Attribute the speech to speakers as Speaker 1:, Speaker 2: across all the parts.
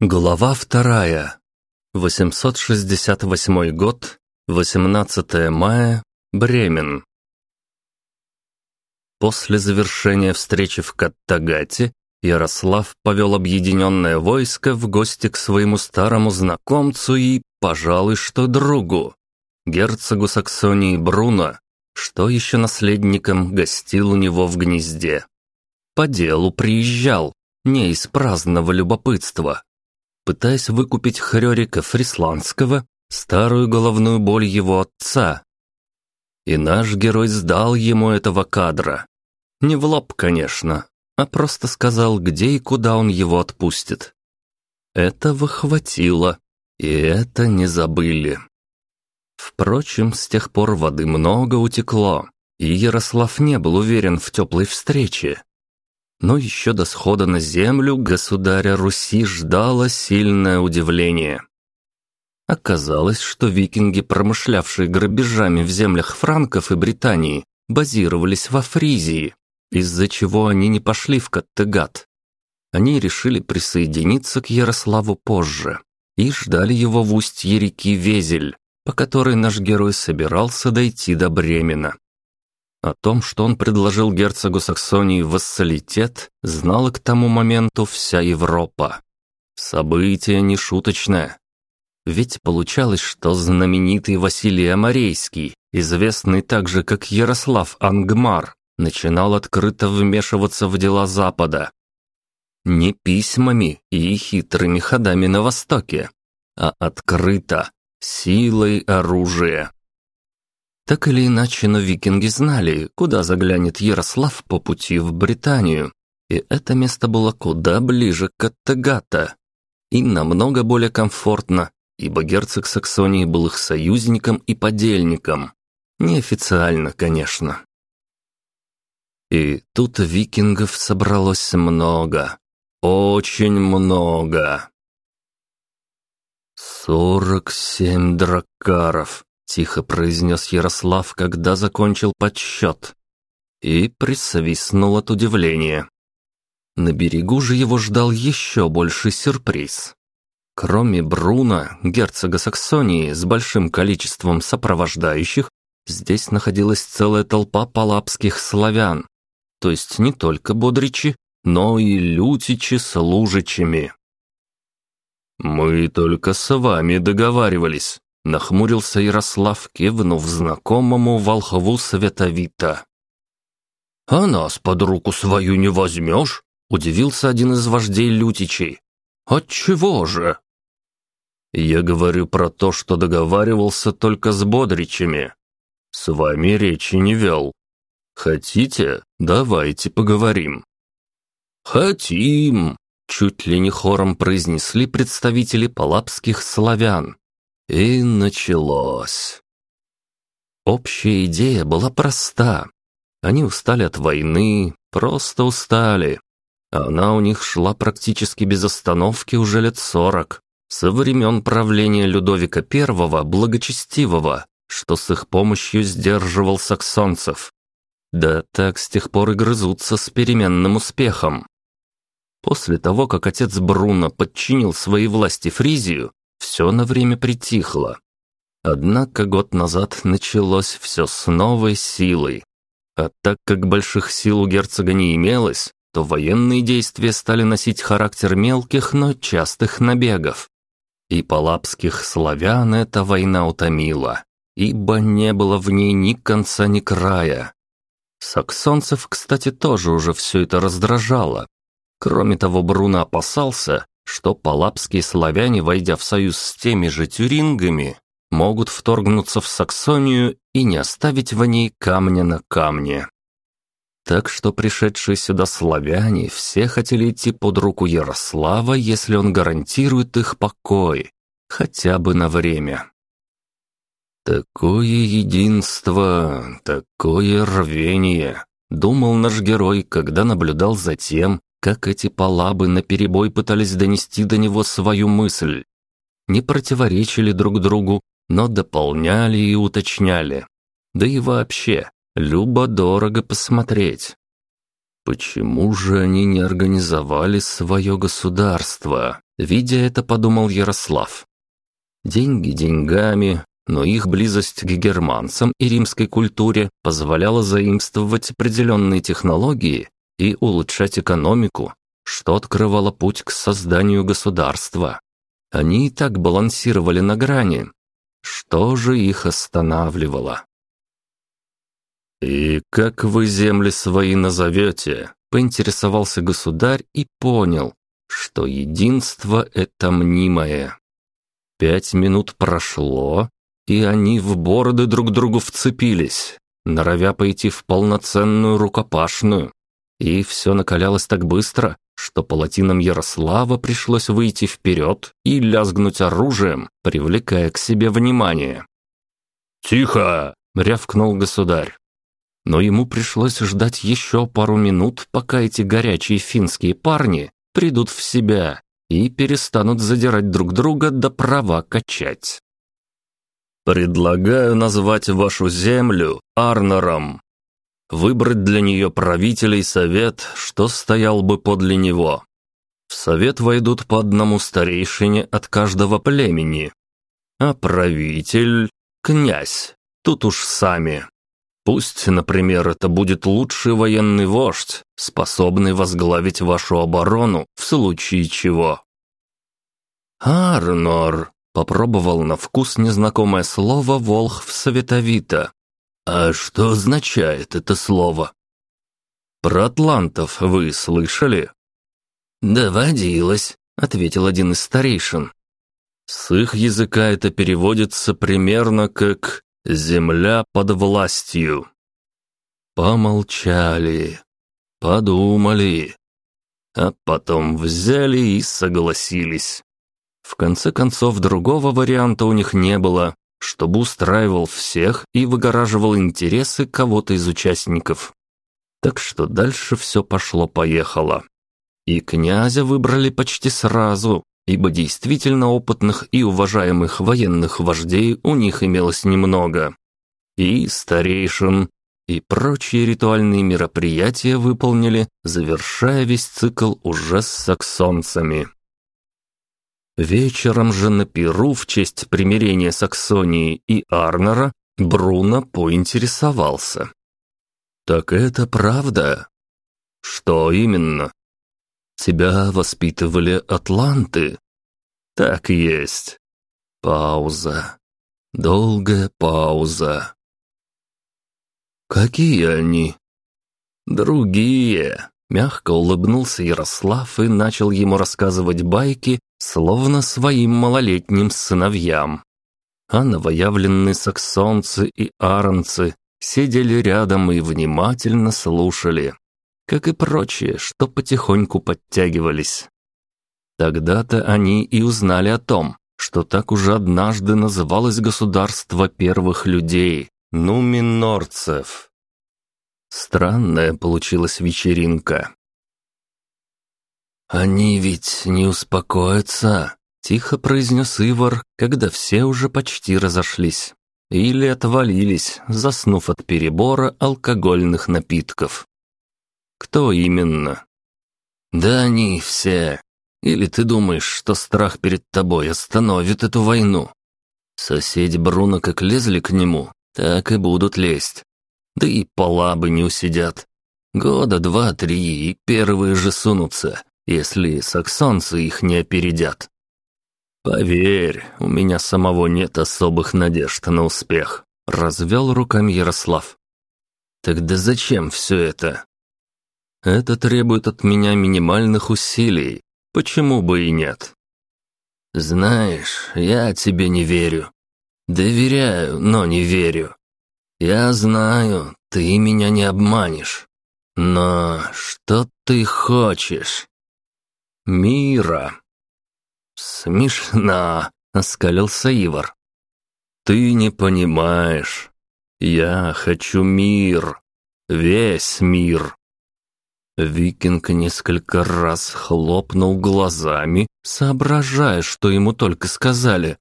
Speaker 1: Глава вторая. 868 год, 18 мая, Бремен. После завершения встречи в Каттагате Ярослав повел объединенное войско в гости к своему старому знакомцу и, пожалуй, что другу, герцогу Саксонии Бруно, что еще наследником гостил у него в гнезде. По делу приезжал, не из праздного любопытства, пытаясь выкупить Хрёрика Фрисландского, старую головную боль его отца. И наш герой сдал ему этого кадра. Не в лоб, конечно, а просто сказал, где и куда он его отпустит. Этого хватило, и это не забыли. Впрочем, с тех пор воды много утекло, и Ярослав не был уверен в теплой встрече но еще до схода на землю государя Руси ждало сильное удивление. Оказалось, что викинги, промышлявшие грабежами в землях франков и Британии, базировались во Фризии, из-за чего они не пошли в Каттегат. Они решили присоединиться к Ярославу позже и ждали его в устье реки Везель, по которой наш герой собирался дойти до Бремена. О том, что он предложил герцогу Саксонии вассалитет, знала к тому моменту вся Европа. Событие нешуточное. Ведь получалось, что знаменитый Василий Амарейский, известный также как Ярослав Ангмар, начинал открыто вмешиваться в дела Запада. Не письмами и хитрыми ходами на Востоке, а открыто, силой оружия. Так или иначе, но викинги знали, куда заглянет Ярослав по пути в Британию, и это место было куда ближе к Каттегата. И намного более комфортно, ибо герцог Саксонии был их союзником и подельником. Неофициально, конечно. И тут викингов собралось много. Очень много. «Сорок семь дракаров», Тихо произнес Ярослав, когда закончил подсчет. И присвистнул от удивления. На берегу же его ждал еще больший сюрприз. Кроме Бруна, герцога Саксонии, с большим количеством сопровождающих, здесь находилась целая толпа палапских славян. То есть не только бодричи, но и лютичи с лужичами. «Мы только с вами договаривались», Нахмурился Ярослав, кивнув знакомому волхву Световита. «А нас под руку свою не возьмешь?» — удивился один из вождей лютичей. «Отчего же?» «Я говорю про то, что договаривался только с бодричами. С вами речи не вел. Хотите, давайте поговорим». «Хотим!» — чуть ли не хором произнесли представители палапских славян. И началось. Общая идея была проста. Они устали от войны, просто устали. Она у них шла практически без остановки уже лет сорок, со времен правления Людовика I Благочестивого, что с их помощью сдерживал саксонцев. Да так с тех пор и грызутся с переменным успехом. После того, как отец Бруно подчинил своей власти Фризию, все на время притихло. Однако год назад началось все с новой силой. А так как больших сил у герцога не имелось, то военные действия стали носить характер мелких, но частых набегов. И палапских славян эта война утомила, ибо не было в ней ни конца, ни края. Саксонцев, кстати, тоже уже все это раздражало. Кроме того, Бруно опасался, что палапские славяне, войдя в союз с теми же тюрингами, могут вторгнуться в Саксонию и не оставить в ней камня на камне. Так что пришедшие сюда славяне все хотели идти под руку Ярослава, если он гарантирует их покой, хотя бы на время. «Такое единство, такое рвение», — думал наш герой, когда наблюдал за тем, как эти палабы наперебой пытались донести до него свою мысль. Не противоречили друг другу, но дополняли и уточняли. Да и вообще, любо-дорого посмотреть. Почему же они не организовали свое государство? Видя это, подумал Ярослав. Деньги деньгами, но их близость к германцам и римской культуре позволяла заимствовать определенные технологии и улучшать экономику, что открывало путь к созданию государства. Они и так балансировали на грани. Что же их останавливало? «И как вы земли свои назовете?» — поинтересовался государь и понял, что единство — это мнимое. Пять минут прошло, и они в бороды друг другу вцепились, норовя пойти в полноценную рукопашную. И все накалялось так быстро, что палатинам Ярослава пришлось выйти вперед и лязгнуть оружием, привлекая к себе внимание. «Тихо!» — рявкнул государь. Но ему пришлось ждать еще пару минут, пока эти горячие финские парни придут в себя и перестанут задирать друг друга до права качать. «Предлагаю назвать вашу землю Арнором. Выбрать для нее правителей совет, что стоял бы подле него. В совет войдут по одному старейшине от каждого племени. А правитель — князь, тут уж сами. Пусть, например, это будет лучший военный вождь, способный возглавить вашу оборону в случае чего. Арнор попробовал на вкус незнакомое слово Волхв Световита. А что означает это слово? Про атлантов вы слышали? Доводилось, ответил один из старейшин. С их языка это переводится примерно как Земля под властью. Помолчали, подумали, а потом взяли и согласились. В конце концов, другого варианта у них не было, чтобы устраивал всех и выгораживал интересы кого-то из участников. Так что дальше все пошло-поехало. И князя выбрали почти сразу, ибо действительно опытных и уважаемых военных вождей у них имелось немного. И старейшин, и прочие ритуальные мероприятия выполнили, завершая весь цикл уже с саксонцами. Вечером же на Перу в честь примирения Саксонии и Арнера Бруно поинтересовался. «Так это правда?» «Что именно?» Тебя воспитывали атланты. Так есть. Пауза. Долгая пауза. Какие они? Другие. Мягко улыбнулся Ярослав и начал ему рассказывать байки, словно своим малолетним сыновьям. А новоявленные саксонцы и аронцы сидели рядом и внимательно слушали как и прочие, что потихоньку подтягивались. Тогда-то они и узнали о том, что так уже однажды называлось государство первых людей – нуминорцев. Странная получилась вечеринка. «Они ведь не успокоятся», – тихо произнес Ивар, когда все уже почти разошлись. Или отвалились, заснув от перебора алкогольных напитков. Кто именно? Да они все. Или ты думаешь, что страх перед тобой остановит эту войну? Соседи Бруно как лезли к нему, так и будут лезть. Да и полабы не усидят. Года два-три и первые же сунутся, если саксонцы их не опередят. Поверь, у меня самого нет особых надежд на успех, развел руками Ярослав. Тогда зачем все это? Это требует от меня минимальных усилий. Почему бы и нет? Знаешь, я тебе не верю. Доверяю, но не верю. Я знаю, ты меня не обманешь. Но что ты хочешь? Мира. Смешно, оскалился Ивар. Ты не понимаешь. Я хочу мир. Весь мир. Викинг несколько раз хлопнул глазами, соображая, что ему только сказали,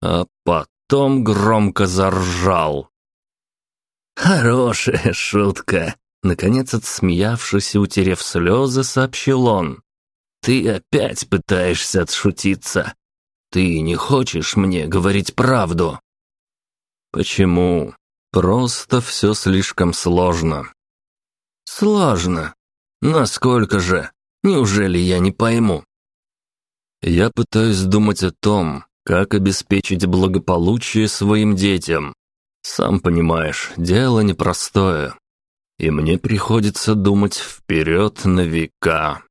Speaker 1: а потом громко заржал. «Хорошая шутка!» Наконец, отсмеявшись и утерев слезы, сообщил он. Ты опять пытаешься отшутиться. Ты не хочешь мне говорить правду?» «Почему? Просто все слишком сложно». «Сложно? Насколько же? Неужели я не пойму?» «Я пытаюсь думать о том, как обеспечить благополучие своим детям. Сам понимаешь, дело непростое. И мне приходится думать вперед на века.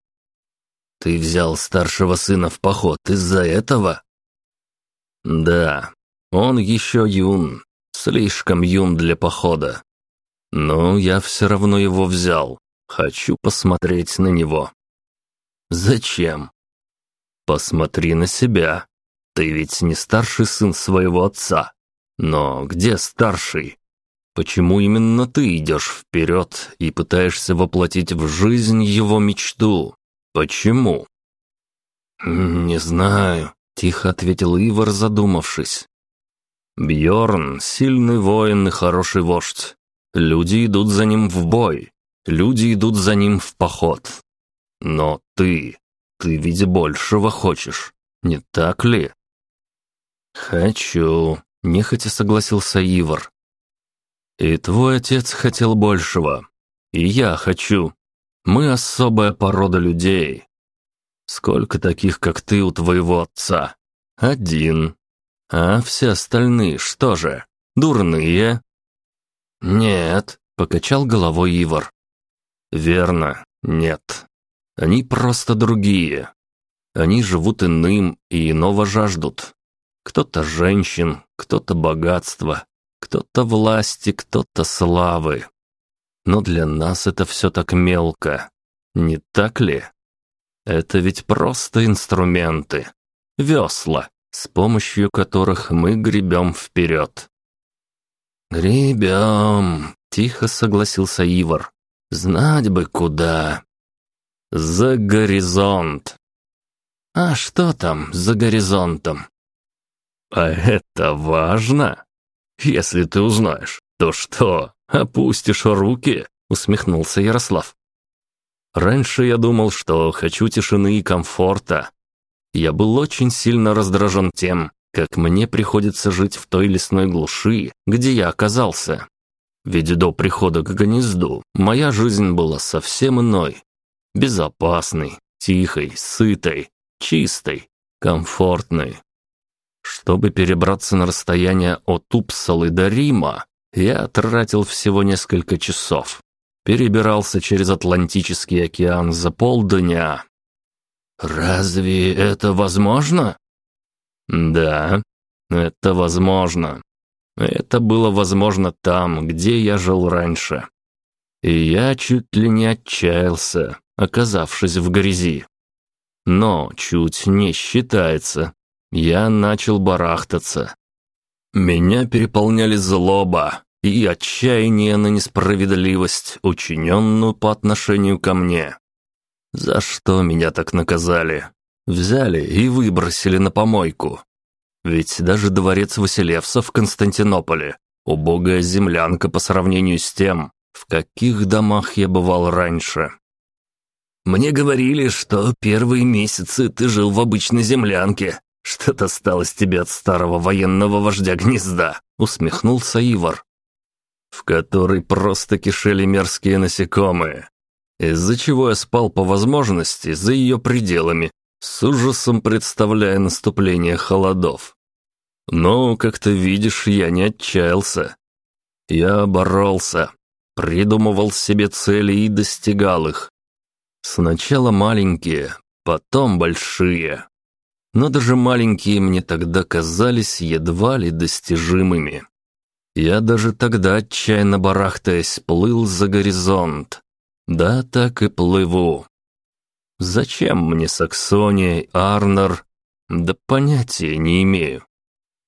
Speaker 1: Ты взял старшего сына в поход из-за этого? Да, он еще юн, слишком юн для похода. Но я все равно его взял. Хочу посмотреть на него. Зачем? Посмотри на себя. Ты ведь не старший сын своего отца. Но где старший? Почему именно ты идешь вперед и пытаешься воплотить в жизнь его мечту? Почему? Не знаю, тихо ответил Ивар, задумавшись. Бьорн сильный воин и хороший вождь. Люди идут за ним в бой. Люди идут за ним в поход. Но ты, ты ведь большего хочешь, не так ли? «Хочу», — нехотя согласился Ивар. «И твой отец хотел большего. И я хочу. Мы особая порода людей. Сколько таких, как ты, у твоего отца? Один. А все остальные что же, дурные?» «Нет», — покачал головой Ивар. «Верно, нет. Они просто другие. Они живут иным и иного жаждут. Кто-то женщин, кто-то богатства, кто-то власти, кто-то славы. Но для нас это все так мелко, не так ли? Это ведь просто инструменты, весла, с помощью которых мы гребем вперед. «Гребем», — тихо согласился Ивар. «Знать бы куда». «За горизонт». «А что там за горизонтом?» «А это важно? Если ты узнаешь, то что, опустишь руки?» — усмехнулся Ярослав. «Раньше я думал, что хочу тишины и комфорта. Я был очень сильно раздражен тем, как мне приходится жить в той лесной глуши, где я оказался. Ведь до прихода к гнезду моя жизнь была совсем иной. Безопасной, тихой, сытой, чистой, комфортной. Чтобы перебраться на расстояние от Упсалы до Рима, я тратил всего несколько часов. Перебирался через Атлантический океан за полдня. «Разве это возможно?» «Да, это возможно. Это было возможно там, где я жил раньше. И я чуть ли не отчаялся, оказавшись в грязи. Но чуть не считается. Я начал барахтаться. Меня переполняли злоба и отчаяние на несправедливость, учиненную по отношению ко мне. За что меня так наказали? Взяли и выбросили на помойку. Ведь даже дворец Василевса в Константинополе – убогая землянка по сравнению с тем, в каких домах я бывал раньше. «Мне говорили, что первые месяцы ты жил в обычной землянке», «Что-то осталось тебе от старого военного вождя гнезда», — усмехнулся Ивар. «В которой просто кишели мерзкие насекомые, из-за чего я спал по возможности за ее пределами, с ужасом представляя наступление холодов. Но, как ты видишь, я не отчаялся. Я боролся, придумывал себе цели и достигал их. Сначала маленькие, потом большие но даже маленькие мне тогда казались едва ли достижимыми. Я даже тогда, отчаянно барахтаясь, плыл за горизонт. Да, так и плыву. Зачем мне Саксония, Арнер? Да понятия не имею.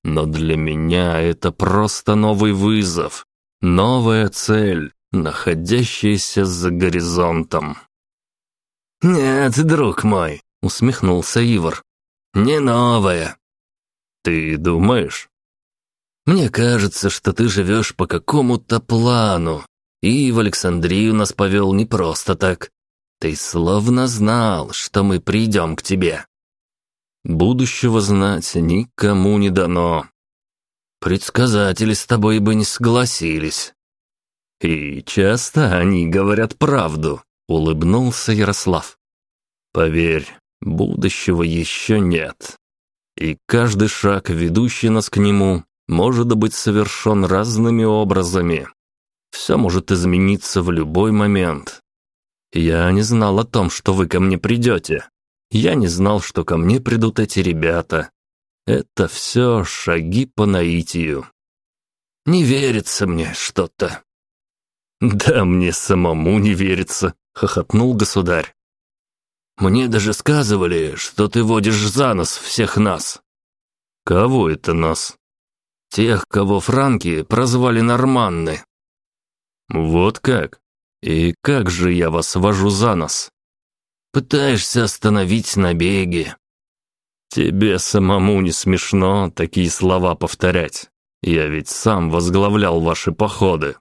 Speaker 1: Но для меня это просто новый вызов, новая цель, находящаяся за горизонтом. «Нет, друг мой», — усмехнулся Ивар, не новая. Ты думаешь? Мне кажется, что ты живешь по какому-то плану. И в Александрию нас повел не просто так. Ты словно знал, что мы придем к тебе. Будущего знать никому не дано. Предсказатели с тобой бы не согласились. И часто они говорят правду, улыбнулся Ярослав. Поверь, будущего еще нет. И каждый шаг, ведущий нас к нему, может быть совершен разными образами. Все может измениться в любой момент. Я не знал о том, что вы ко мне придете. Я не знал, что ко мне придут эти ребята. Это все шаги по наитию. Не верится мне что-то. Да мне самому не верится, хохотнул государь. Мне даже сказывали, что ты водишь за нос всех нас. Кого это нас? Тех, кого франки прозвали норманны. Вот как? И как же я вас вожу за нос? Пытаешься остановить набеги. Тебе самому не смешно такие слова повторять. Я ведь сам возглавлял ваши походы.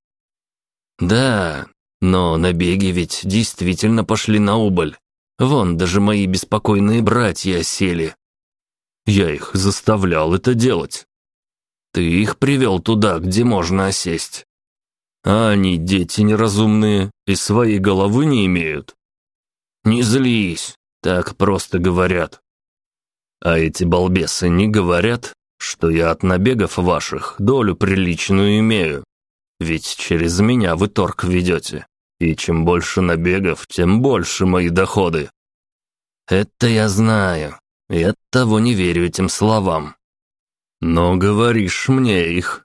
Speaker 1: Да, но набеги ведь действительно пошли на убыль. Вон, даже мои беспокойные братья осели. Я их заставлял это делать. Ты их привел туда, где можно осесть. А они дети неразумные и своей головы не имеют. Не злись, так просто говорят. А эти балбесы не говорят, что я от набегов ваших долю приличную имею. Ведь через меня вы торг ведете. И чем больше набегов, тем больше мои доходы. Это я знаю. И оттого не верю этим словам. Но говоришь мне их.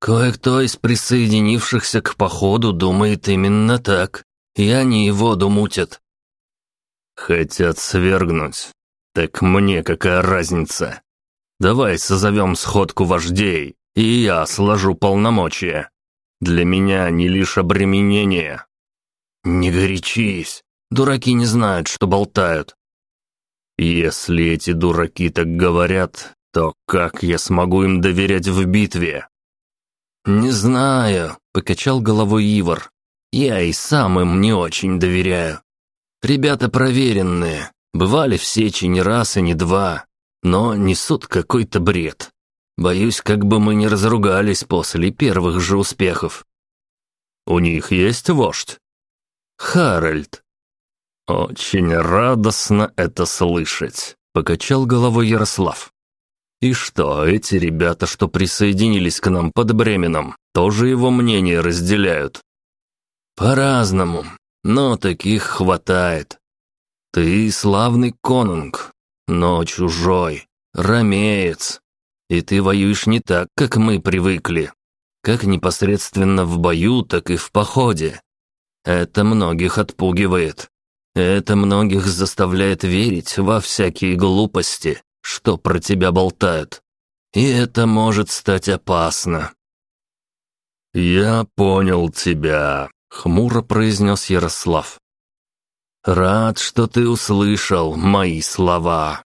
Speaker 1: Кое-кто из присоединившихся к походу думает именно так, и они воду мутят. Хотят свергнуть. Так мне какая разница? Давай созовем сходку вождей, и я сложу полномочия. Для меня не лишь обременение. Не горячись, дураки не знают, что болтают. Если эти дураки так говорят, то как я смогу им доверять в битве? «Не знаю», — покачал головой Ивар. «Я и сам им не очень доверяю. Ребята проверенные, бывали в Сечи не раз и не два, но несут какой-то бред. Боюсь, как бы мы не разругались после первых же успехов». «У них есть вождь?» «Харальд». «Очень радостно это слышать», — покачал головой Ярослав. И что, эти ребята, что присоединились к нам под Бременом, тоже его мнение разделяют? По-разному, но таких хватает. Ты славный конунг, но чужой, ромеец. И ты воюешь не так, как мы привыкли. Как непосредственно в бою, так и в походе. Это многих отпугивает. Это многих заставляет верить во всякие глупости что про тебя болтают. И это может стать опасно». «Я понял тебя», — хмуро произнес Ярослав. «Рад, что ты услышал мои слова».